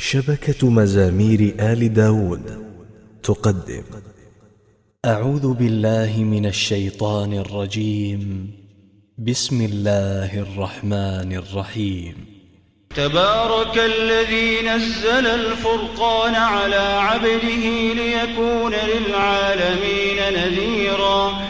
شبكة مزامير آل داود تقدم. أعوذ بالله من الشيطان الرجيم. بسم الله الرحمن الرحيم. تبارك الذي نزل الفرقان على عبده ليكون للعالمين نذيرا.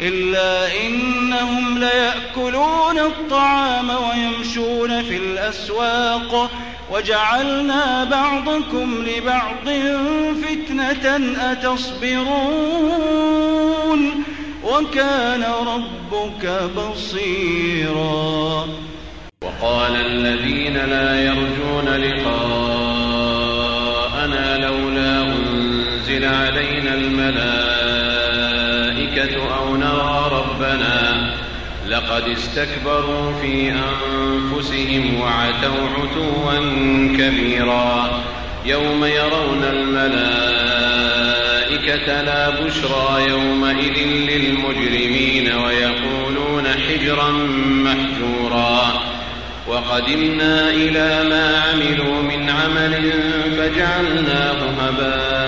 إلا إنهم ليأكلون الطعام ويمشون في الأسواق وجعلنا بعضكم لبعض فتنة أتصبرون وكان ربك بصيرا. وقال الذين لا يرجون لقاءنا لولا أنزل علينا الملائكة أو نرى ربنا لقد استكبروا في أنفسهم وعتوا عتوا كبيرا يوم يرون الملائكة لا بشرى يومئذ للمجرمين ويقولون حجرا محجورا وقدمنا إلى ما عملوا من عمل فجعلناه هباء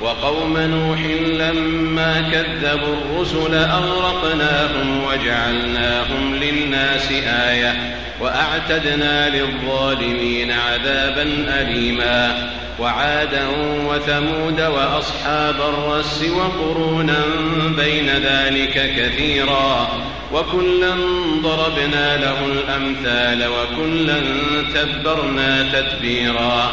وقوم نوح لما كذبوا الرسل أغرقناهم وجعلناهم للناس آية وأعتدنا للظالمين عذابا أليما وعادا وثمود وأصحاب الرس وقرونا بين ذلك كثيرا وكلا ضربنا له الأمثال وكلا تبرنا تتبيرا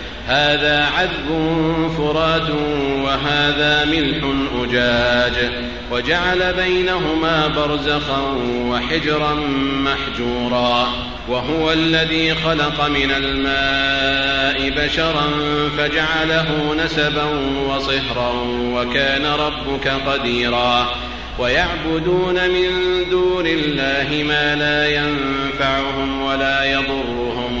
هذا عذب فرات وهذا ملح أجاج وجعل بينهما برزخا وحجرا محجورا وهو الذي خلق من الماء بشرا فجعله نسبا وصهرا وكان ربك قديرا ويعبدون من دون الله ما لا ينفعهم ولا يضرهم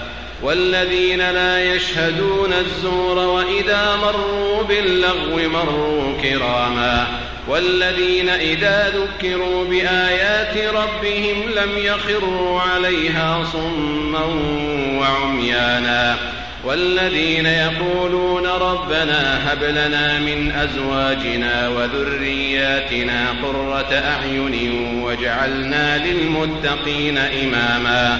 والذين لا يشهدون الزور وإذا مروا باللغو مروا كراما والذين إذا ذكروا بآيات ربهم لم يخروا عليها صما وعميانا والذين يقولون ربنا هب لنا من أزواجنا وذرياتنا قرة أعين واجعلنا للمتقين إماما